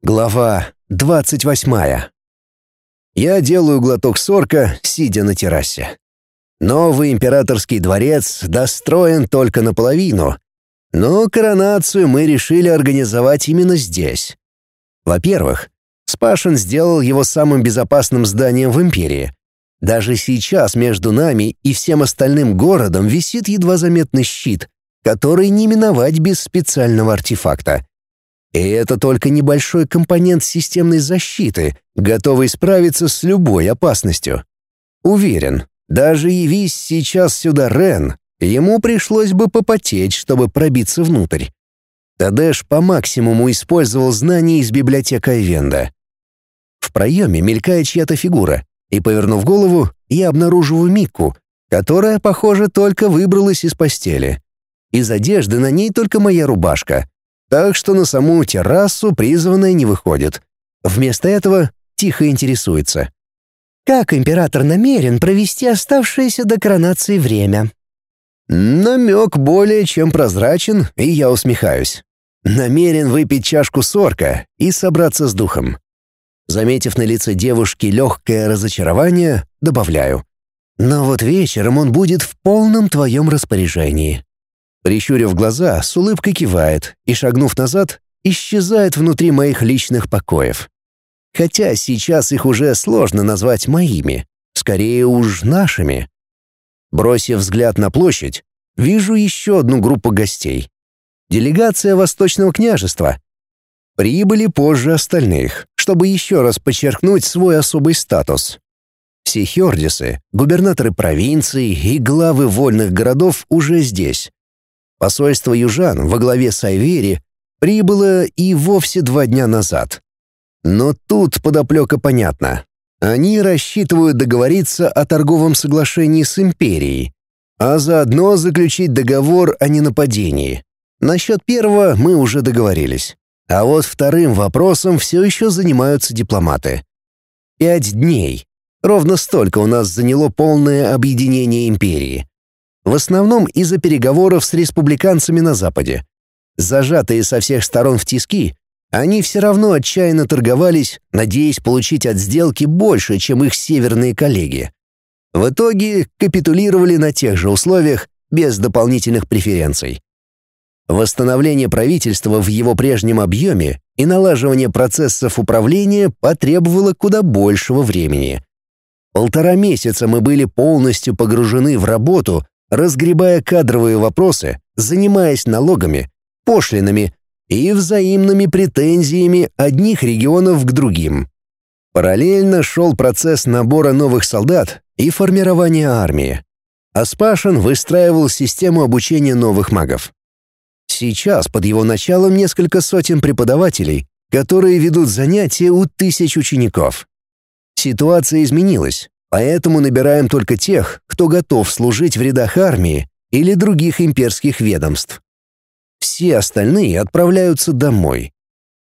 Глава двадцать восьмая. Я делаю глоток сорка, сидя на террасе. Новый императорский дворец достроен только наполовину, но коронацию мы решили организовать именно здесь. Во-первых, Спашин сделал его самым безопасным зданием в империи. Даже сейчас между нами и всем остальным городом висит едва заметный щит, который не миновать без специального артефакта. И это только небольшой компонент системной защиты, готовый справиться с любой опасностью. Уверен, даже явись сейчас сюда Рен, ему пришлось бы попотеть, чтобы пробиться внутрь. Тадеш по максимуму использовал знания из библиотеки Айвенда. В проеме мелькает чья-то фигура, и, повернув голову, я обнаруживаю Микку, которая, похоже, только выбралась из постели. Из одежды на ней только моя рубашка, так что на саму террасу призванная не выходит. Вместо этого тихо интересуется. Как император намерен провести оставшееся до коронации время? Намек более чем прозрачен, и я усмехаюсь. Намерен выпить чашку сорка и собраться с духом. Заметив на лице девушки легкое разочарование, добавляю. Но вот вечером он будет в полном твоем распоряжении. Прищурив глаза, с улыбкой кивает и, шагнув назад, исчезает внутри моих личных покоев. Хотя сейчас их уже сложно назвать моими, скорее уж нашими. Бросив взгляд на площадь, вижу еще одну группу гостей. Делегация Восточного княжества. Прибыли позже остальных, чтобы еще раз подчеркнуть свой особый статус. Все хердисы, губернаторы провинций и главы вольных городов уже здесь. Посольство южан во главе с Айвери прибыло и вовсе два дня назад. Но тут подоплека понятна. Они рассчитывают договориться о торговом соглашении с империей, а заодно заключить договор о ненападении. Насчет первого мы уже договорились. А вот вторым вопросом все еще занимаются дипломаты. Пять дней. Ровно столько у нас заняло полное объединение империи. В основном из-за переговоров с республиканцами на Западе. Зажатые со всех сторон в тиски, они все равно отчаянно торговались, надеясь получить от сделки больше, чем их северные коллеги. В итоге капитулировали на тех же условиях, без дополнительных преференций. Восстановление правительства в его прежнем объеме и налаживание процессов управления потребовало куда большего времени. Полтора месяца мы были полностью погружены в работу разгребая кадровые вопросы, занимаясь налогами, пошлинами и взаимными претензиями одних регионов к другим. Параллельно шел процесс набора новых солдат и формирования армии. Аспашин выстраивал систему обучения новых магов. Сейчас под его началом несколько сотен преподавателей, которые ведут занятия у тысяч учеников. Ситуация изменилась, Поэтому набираем только тех, кто готов служить в рядах армии или других имперских ведомств. Все остальные отправляются домой.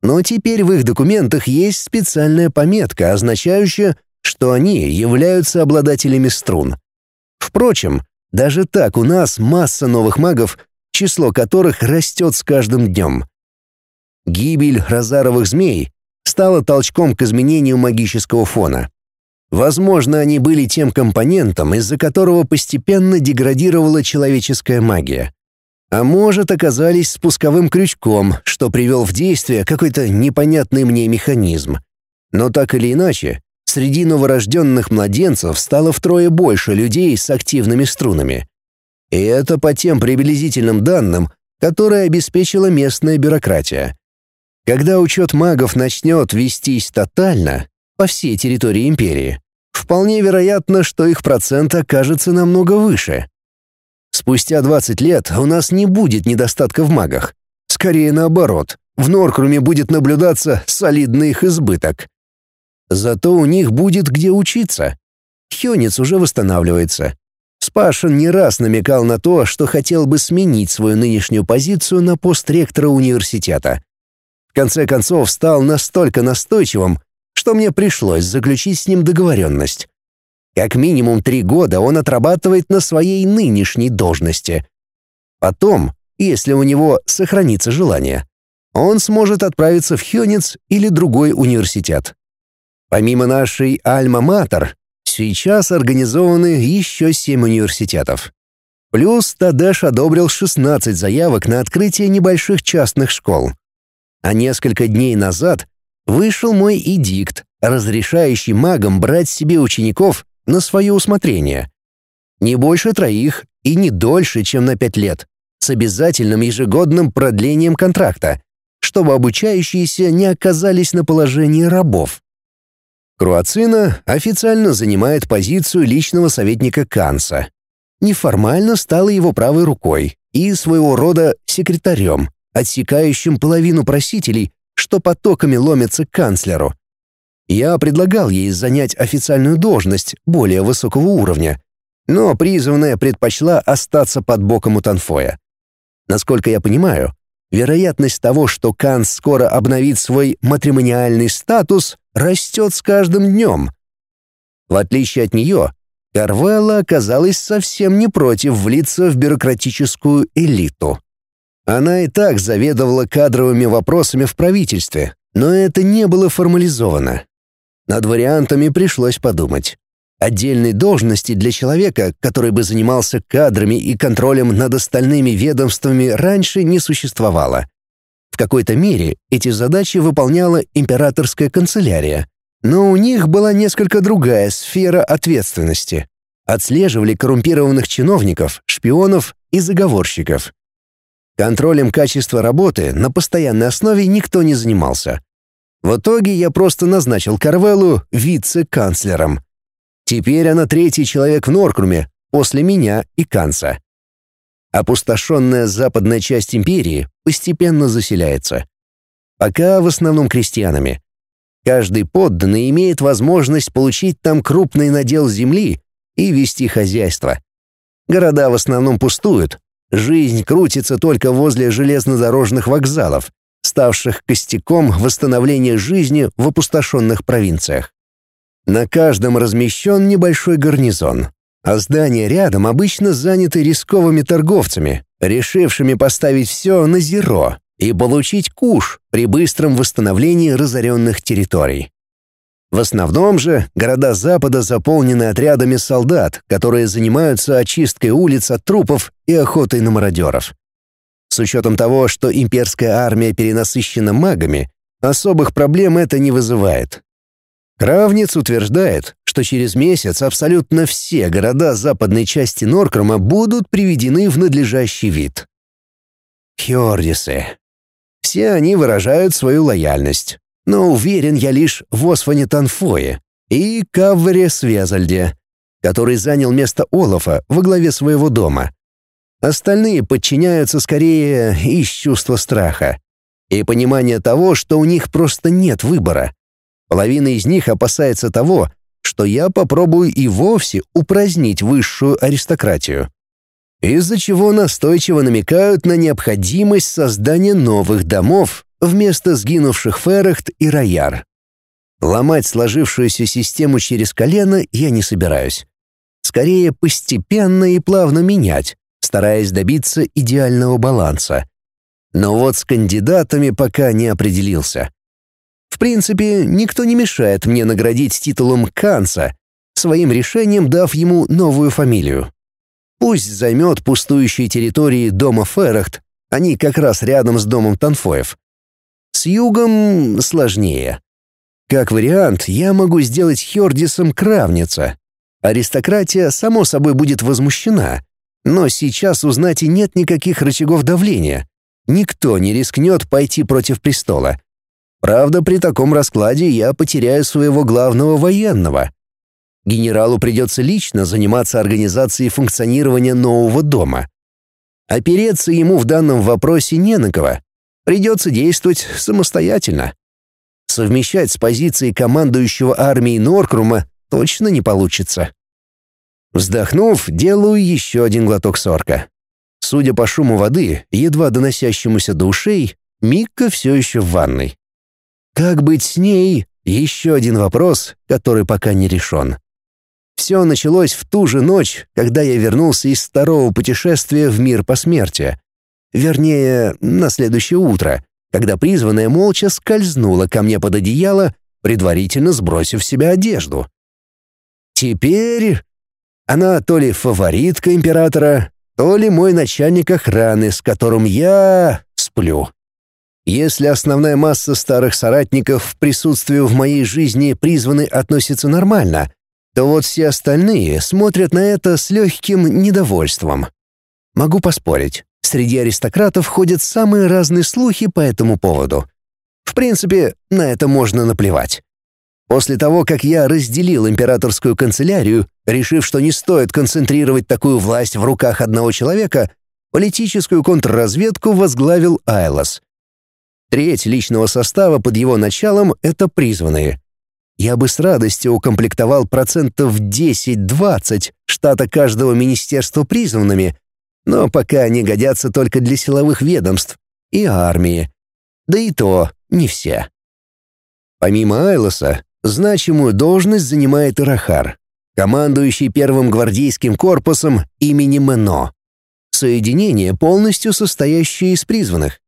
Но теперь в их документах есть специальная пометка, означающая, что они являются обладателями струн. Впрочем, даже так у нас масса новых магов, число которых растет с каждым днем. Гибель розаровых змей стала толчком к изменению магического фона. Возможно, они были тем компонентом, из-за которого постепенно деградировала человеческая магия. А может, оказались спусковым крючком, что привел в действие какой-то непонятный мне механизм. Но так или иначе, среди новорожденных младенцев стало втрое больше людей с активными струнами. И это по тем приблизительным данным, которые обеспечила местная бюрократия. Когда учет магов начнет вестись тотально, по всей территории империи, вполне вероятно, что их процент окажется намного выше. Спустя 20 лет у нас не будет недостатка в магах. Скорее наоборот, в Норкруме будет наблюдаться солидный их избыток. Зато у них будет где учиться. Хёнец уже восстанавливается. Спашин не раз намекал на то, что хотел бы сменить свою нынешнюю позицию на пост ректора университета. В конце концов, стал настолько настойчивым, что мне пришлось заключить с ним договоренность. Как минимум три года он отрабатывает на своей нынешней должности. Потом, если у него сохранится желание, он сможет отправиться в Хёнец или другой университет. Помимо нашей Альма-Матер, сейчас организованы еще семь университетов. Плюс Тадеш одобрил 16 заявок на открытие небольших частных школ. А несколько дней назад вышел мой эдикт, разрешающий магам брать себе учеников на свое усмотрение. Не больше троих и не дольше, чем на пять лет, с обязательным ежегодным продлением контракта, чтобы обучающиеся не оказались на положении рабов. Круацина официально занимает позицию личного советника Канса. Неформально стала его правой рукой и своего рода секретарем, отсекающим половину просителей, что потоками ломятся к канцлеру. Я предлагал ей занять официальную должность более высокого уровня, но призванная предпочла остаться под боком у Танфоя. Насколько я понимаю, вероятность того, что Канс скоро обновит свой матримониальный статус, растет с каждым днем. В отличие от нее, Карвелла оказалась совсем не против влиться в бюрократическую элиту. Она и так заведовала кадровыми вопросами в правительстве, но это не было формализовано. Над вариантами пришлось подумать. Отдельной должности для человека, который бы занимался кадрами и контролем над остальными ведомствами, раньше не существовало. В какой-то мере эти задачи выполняла императорская канцелярия, но у них была несколько другая сфера ответственности. Отслеживали коррумпированных чиновников, шпионов и заговорщиков. Контролем качества работы на постоянной основе никто не занимался. В итоге я просто назначил Карвеллу вице-канцлером. Теперь она третий человек в Норкруме, после меня и Канца. Опустошенная западная часть империи постепенно заселяется. Пока в основном крестьянами. Каждый подданный имеет возможность получить там крупный надел земли и вести хозяйство. Города в основном пустуют. Жизнь крутится только возле железнодорожных вокзалов, ставших костяком восстановления жизни в опустошенных провинциях. На каждом размещен небольшой гарнизон, а здания рядом обычно заняты рисковыми торговцами, решившими поставить все на зеро и получить куш при быстром восстановлении разоренных территорий. В основном же города Запада заполнены отрядами солдат, которые занимаются очисткой улиц от трупов и охотой на мародеров. С учетом того, что имперская армия перенасыщена магами, особых проблем это не вызывает. Кравниц утверждает, что через месяц абсолютно все города западной части Норкрома будут приведены в надлежащий вид. Хьордисы. Все они выражают свою лояльность, но уверен я лишь в Осване Танфое и Каввере Связальде, который занял место Олафа во главе своего дома. Остальные подчиняются скорее из чувства страха и понимания того, что у них просто нет выбора. Половина из них опасается того, что я попробую и вовсе упразднить высшую аристократию. Из-за чего настойчиво намекают на необходимость создания новых домов вместо сгинувших Феррехт и Рояр. Ломать сложившуюся систему через колено я не собираюсь. Скорее, постепенно и плавно менять, стараясь добиться идеального баланса. Но вот с кандидатами пока не определился. В принципе, никто не мешает мне наградить титулом Канца, своим решением дав ему новую фамилию. Пусть займет пустующие территории дома Феррахт, они как раз рядом с домом Танфоев. С югом сложнее. Как вариант, я могу сделать Хёрдисом кравница. Аристократия, само собой, будет возмущена, но сейчас у знати нет никаких рычагов давления. Никто не рискнет пойти против престола. Правда, при таком раскладе я потеряю своего главного военного. Генералу придется лично заниматься организацией функционирования нового дома. Опереться ему в данном вопросе не на кого. Придется действовать самостоятельно. Совмещать с позицией командующего армией Норкрума точно не получится. Вздохнув, делаю еще один глоток сорка. Судя по шуму воды, едва доносящемуся до ушей, Микка все еще в ванной. Как быть с ней? Еще один вопрос, который пока не решен. Все началось в ту же ночь, когда я вернулся из второго путешествия в мир посмертия. Вернее, на следующее утро, когда призванная молча скользнула ко мне под одеяло, предварительно сбросив с себя одежду. Теперь она то ли фаворитка императора, то ли мой начальник охраны, с которым я сплю. Если основная масса старых соратников присутствию в моей жизни призваны относится нормально, то вот все остальные смотрят на это с легким недовольством. Могу поспорить, среди аристократов ходят самые разные слухи по этому поводу. В принципе, на это можно наплевать. После того, как я разделил императорскую канцелярию, решив, что не стоит концентрировать такую власть в руках одного человека, политическую контрразведку возглавил Айлос. Треть личного состава под его началом — это призванные. Я бы с радостью укомплектовал процентов 10-20 штата каждого министерства призванными, но пока они годятся только для силовых ведомств и армии. Да и то не все. Помимо Айлоса, значимую должность занимает Ирахар, командующий первым гвардейским корпусом имени Мено. Соединение, полностью состоящее из призванных.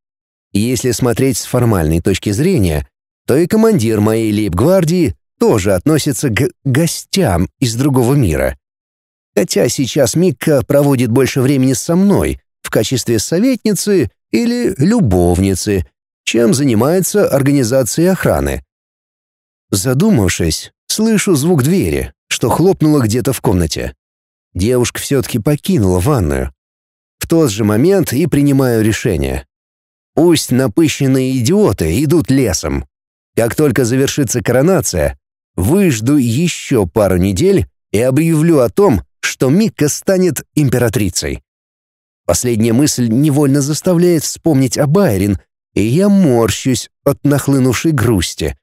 Если смотреть с формальной точки зрения, то и командир моей лейб-гвардии тоже относится к гостям из другого мира. Хотя сейчас Микка проводит больше времени со мной в качестве советницы или любовницы, чем занимается организацией охраны. Задумавшись, слышу звук двери, что хлопнуло где-то в комнате. Девушка все-таки покинула ванную. В тот же момент и принимаю решение. Пусть напыщенные идиоты идут лесом. Как только завершится коронация, выжду еще пару недель и объявлю о том, что Микка станет императрицей. Последняя мысль невольно заставляет вспомнить о Байрин, и я морщусь от нахлынувшей грусти.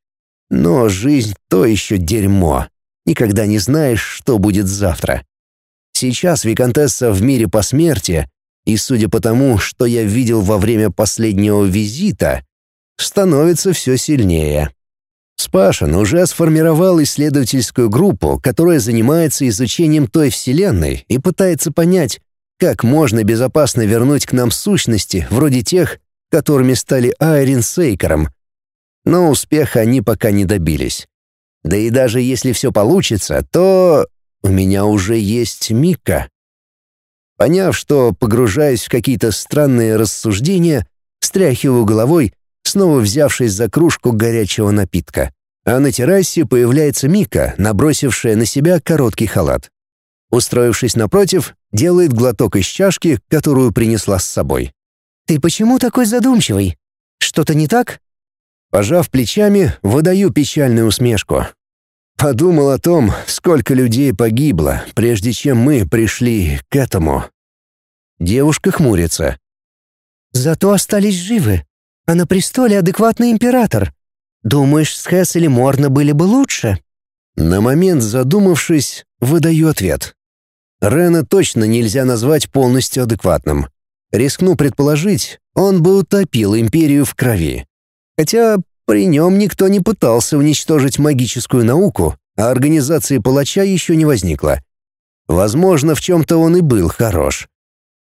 Но жизнь — то еще дерьмо. Никогда не знаешь, что будет завтра. Сейчас Викантесса в мире посмертия, и судя по тому, что я видел во время последнего визита, становится все сильнее. Спашин уже сформировал исследовательскую группу, которая занимается изучением той Вселенной и пытается понять, как можно безопасно вернуть к нам сущности, вроде тех, которыми стали Айрин с Эйкером. Но успеха они пока не добились. Да и даже если все получится, то у меня уже есть Мика. Поняв, что погружаюсь в какие-то странные рассуждения, встряхиваю головой снова взявшись за кружку горячего напитка. А на террасе появляется Мика, набросившая на себя короткий халат. Устроившись напротив, делает глоток из чашки, которую принесла с собой. «Ты почему такой задумчивый? Что-то не так?» Пожав плечами, выдаю печальную усмешку. Подумал о том, сколько людей погибло, прежде чем мы пришли к этому. Девушка хмурится. «Зато остались живы а на престоле адекватный император. Думаешь, с Хэс Морна были бы лучше?» На момент задумавшись, выдаю ответ. Рена точно нельзя назвать полностью адекватным. Рискну предположить, он бы утопил империю в крови. Хотя при нем никто не пытался уничтожить магическую науку, а организации палача еще не возникло. Возможно, в чем-то он и был хорош.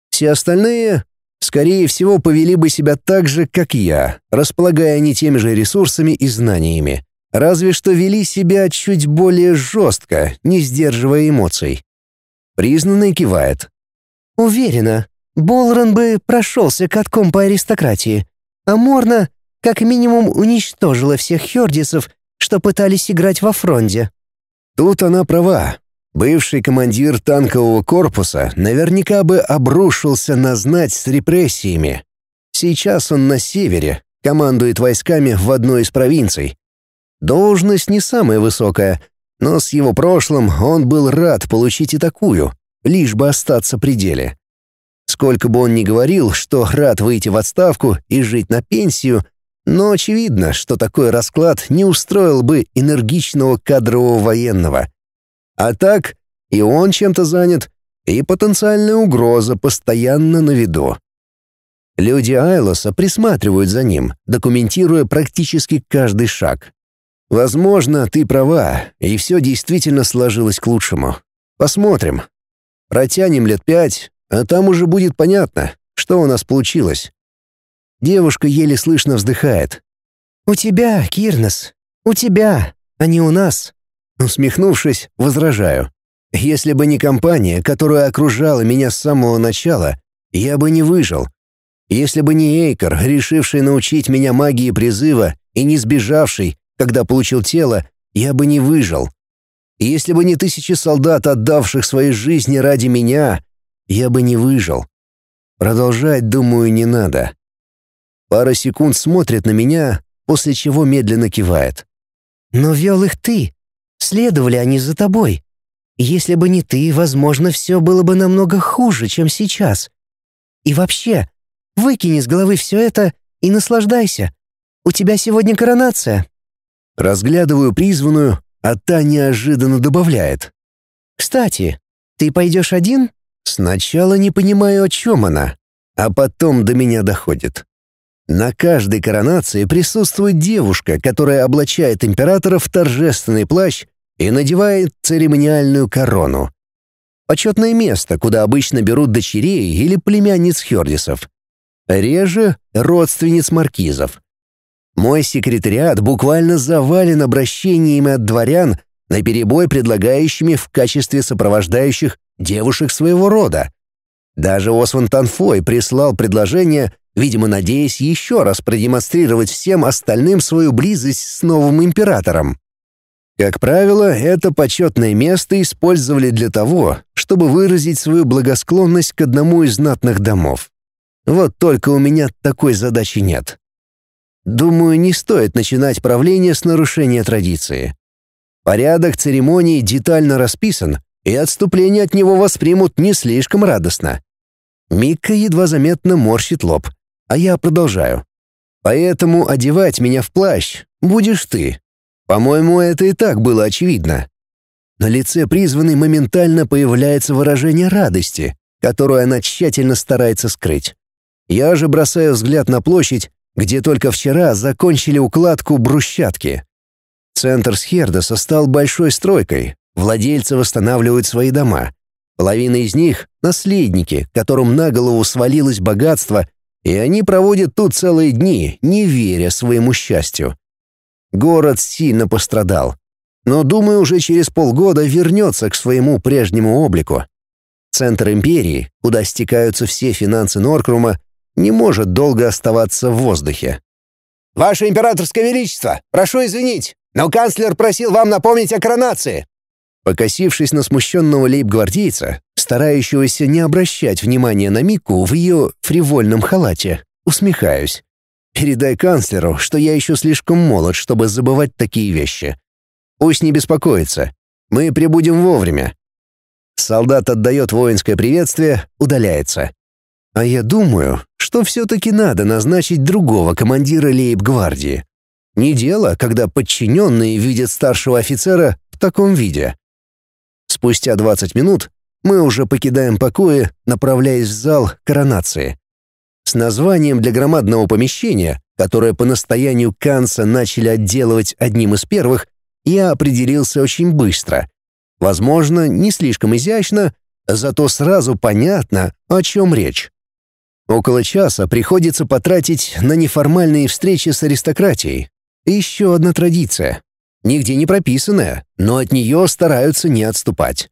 Все остальные скорее всего, повели бы себя так же, как я, располагая не теми же ресурсами и знаниями. Разве что вели себя чуть более жестко, не сдерживая эмоций. Признанный кивает. «Уверена, Болран бы прошелся катком по аристократии, а Морна как минимум уничтожила всех хердисов, что пытались играть во фронте». Тут она права. Бывший командир танкового корпуса наверняка бы обрушился на знать с репрессиями. Сейчас он на севере, командует войсками в одной из провинций. Должность не самая высокая, но с его прошлым он был рад получить и такую, лишь бы остаться при деле. Сколько бы он ни говорил, что рад выйти в отставку и жить на пенсию, но очевидно, что такой расклад не устроил бы энергичного кадрового военного — а так и он чем-то занят, и потенциальная угроза постоянно на виду. Люди Айлоса присматривают за ним, документируя практически каждый шаг. Возможно, ты права, и все действительно сложилось к лучшему. Посмотрим. Протянем лет пять, а там уже будет понятно, что у нас получилось. Девушка еле слышно вздыхает. «У тебя, Кирнос, у тебя, а не у нас». Усмехнувшись, возражаю. «Если бы не компания, которая окружала меня с самого начала, я бы не выжил. Если бы не Эйкер, решивший научить меня магии призыва и не сбежавший, когда получил тело, я бы не выжил. Если бы не тысячи солдат, отдавших свои жизни ради меня, я бы не выжил. Продолжать, думаю, не надо. Пара секунд смотрит на меня, после чего медленно кивает. «Но вел их ты. Следовали они за тобой. Если бы не ты, возможно, все было бы намного хуже, чем сейчас. И вообще, выкини с головы все это и наслаждайся. У тебя сегодня коронация». Разглядываю призванную, а та неожиданно добавляет. «Кстати, ты пойдешь один?» Сначала не понимаю, о чем она, а потом до меня доходит. На каждой коронации присутствует девушка, которая облачает императора в торжественный плащ и надевает церемониальную корону. Почетное место, куда обычно берут дочерей или племянниц Хердисов. Реже — родственниц маркизов. Мой секретариат буквально завален обращениями от дворян, наперебой предлагающими в качестве сопровождающих девушек своего рода. Даже Осван Танфой прислал предложение видимо, надеясь еще раз продемонстрировать всем остальным свою близость с новым императором. Как правило, это почетное место использовали для того, чтобы выразить свою благосклонность к одному из знатных домов. Вот только у меня такой задачи нет. Думаю, не стоит начинать правление с нарушения традиции. Порядок церемонии детально расписан, и отступление от него воспримут не слишком радостно. Микка едва заметно морщит лоб — а я продолжаю. Поэтому одевать меня в плащ будешь ты. По-моему, это и так было очевидно. На лице призванной моментально появляется выражение радости, которую она тщательно старается скрыть. Я же бросаю взгляд на площадь, где только вчера закончили укладку брусчатки. Центр Схердоса стал большой стройкой, владельцы восстанавливают свои дома. Половина из них — наследники, которым на голову свалилось богатство и они проводят тут целые дни, не веря своему счастью. Город сильно пострадал, но, думаю, уже через полгода вернется к своему прежнему облику. Центр империи, куда стекаются все финансы Норкрума, не может долго оставаться в воздухе. «Ваше императорское величество, прошу извинить, но канцлер просил вам напомнить о коронации». Покосившись на смущенного лейб-гвардейца, старающегося не обращать внимания на Мику в ее фривольном халате, усмехаюсь. «Передай канцлеру, что я еще слишком молод, чтобы забывать такие вещи. Пусть не беспокоится. Мы прибудем вовремя». Солдат отдает воинское приветствие, удаляется. А я думаю, что все-таки надо назначить другого командира лейб-гвардии. Не дело, когда подчиненные видят старшего офицера в таком виде. Спустя 20 минут мы уже покидаем покои, направляясь в зал коронации. С названием для громадного помещения, которое по настоянию Канца начали отделывать одним из первых, я определился очень быстро. Возможно, не слишком изящно, зато сразу понятно, о чем речь. Около часа приходится потратить на неформальные встречи с аристократией. Еще одна традиция. Нигде не прописанная, но от нее стараются не отступать.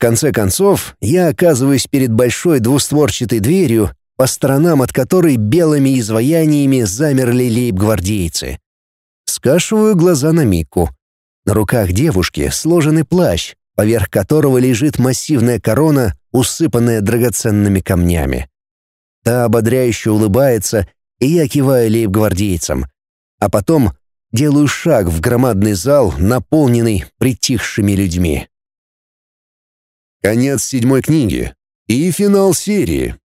Конце концов, я оказываюсь перед большой двустворчатой дверью, по сторонам от которой белыми изваяниями замерли лейб-гвардейцы. Скашиваю глаза на Мику. На руках девушки сложенный плащ, поверх которого лежит массивная корона, усыпанная драгоценными камнями. Та ободряюще улыбается, и я киваю лейб-гвардейцам. А потом делаю шаг в громадный зал, наполненный притихшими людьми. Конец седьмой книги и финал серии.